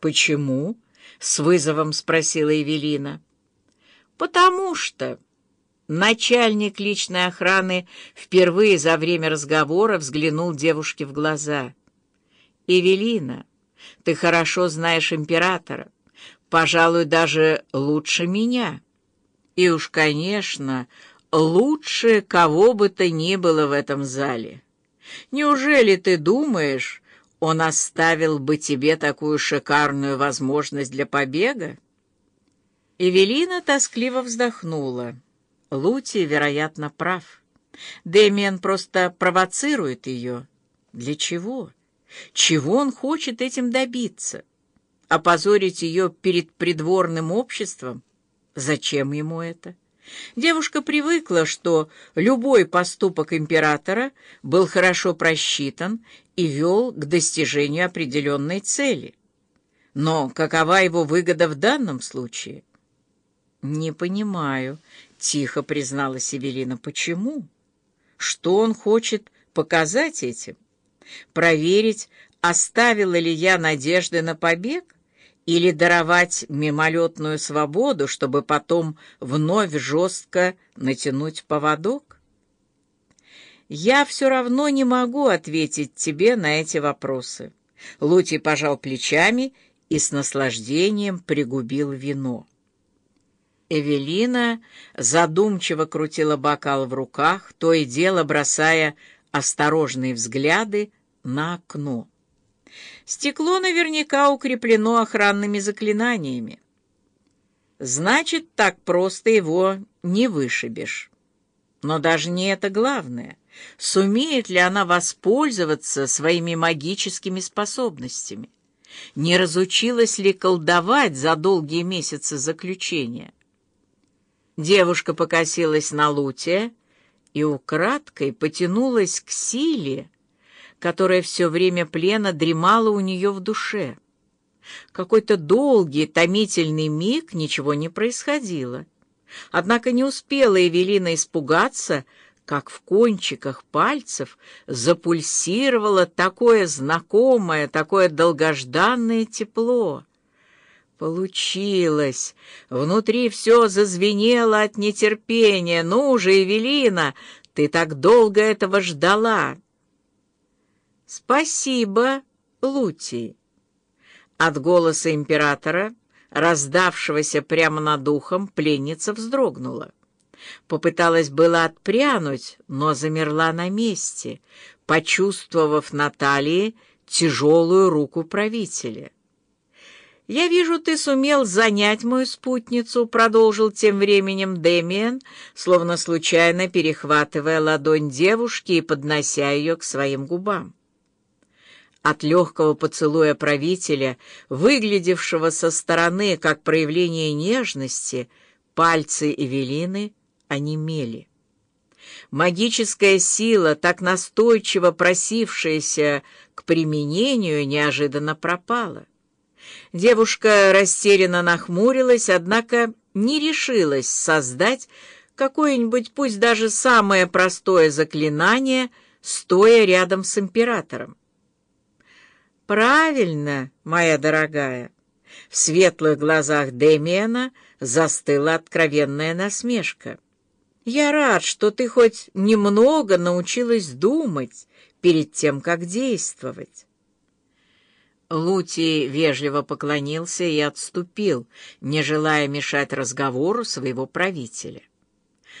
«Почему?» — с вызовом спросила Эвелина. «Потому что...» Начальник личной охраны впервые за время разговора взглянул девушке в глаза. «Эвелина, ты хорошо знаешь императора, пожалуй, даже лучше меня. И уж, конечно, лучше кого бы то ни было в этом зале. Неужели ты думаешь, он оставил бы тебе такую шикарную возможность для побега?» Эвелина тоскливо вздохнула. Лути, вероятно, прав. Дэмиан просто провоцирует ее. Для чего? Чего он хочет этим добиться? Опозорить ее перед придворным обществом? Зачем ему это? Девушка привыкла, что любой поступок императора был хорошо просчитан и вел к достижению определенной цели. Но какова его выгода в данном случае? «Не понимаю», — тихо призналась Эвелина. «Почему? Что он хочет показать этим? Проверить, оставила ли я надежды на побег? Или даровать мимолетную свободу, чтобы потом вновь жестко натянуть поводок? Я все равно не могу ответить тебе на эти вопросы». Лути пожал плечами и с наслаждением пригубил вино. Эвелина задумчиво крутила бокал в руках, то и дело бросая осторожные взгляды на окно. Стекло наверняка укреплено охранными заклинаниями. Значит, так просто его не вышибешь. Но даже не это главное. Сумеет ли она воспользоваться своими магическими способностями? Не разучилась ли колдовать за долгие месяцы заключения? Девушка покосилась на Лутия и украдкой потянулась к силе, которая все время плена дремала у нее в душе. Какой-то долгий, томительный миг ничего не происходило. Однако не успела Эвелина испугаться, как в кончиках пальцев запульсировало такое знакомое, такое долгожданное тепло. Получилось! Внутри все зазвенело от нетерпения. Ну же, Эвелина, ты так долго этого ждала. Спасибо, Лути. От голоса императора, раздавшегося прямо над ухом, пленница вздрогнула. Попыталась было отпрянуть, но замерла на месте, почувствовав на талии тяжелую руку правителя. «Я вижу, ты сумел занять мою спутницу», — продолжил тем временем Дэмиен, словно случайно перехватывая ладонь девушки и поднося ее к своим губам. От легкого поцелуя правителя, выглядевшего со стороны как проявление нежности, пальцы Эвелины онемели. Магическая сила, так настойчиво просившаяся к применению, неожиданно пропала. Девушка растерянно нахмурилась, однако не решилась создать какое-нибудь, пусть даже самое простое заклинание, стоя рядом с императором. «Правильно, моя дорогая!» В светлых глазах Демиана застыла откровенная насмешка. «Я рад, что ты хоть немного научилась думать перед тем, как действовать». Лути вежливо поклонился и отступил, не желая мешать разговору своего правителя.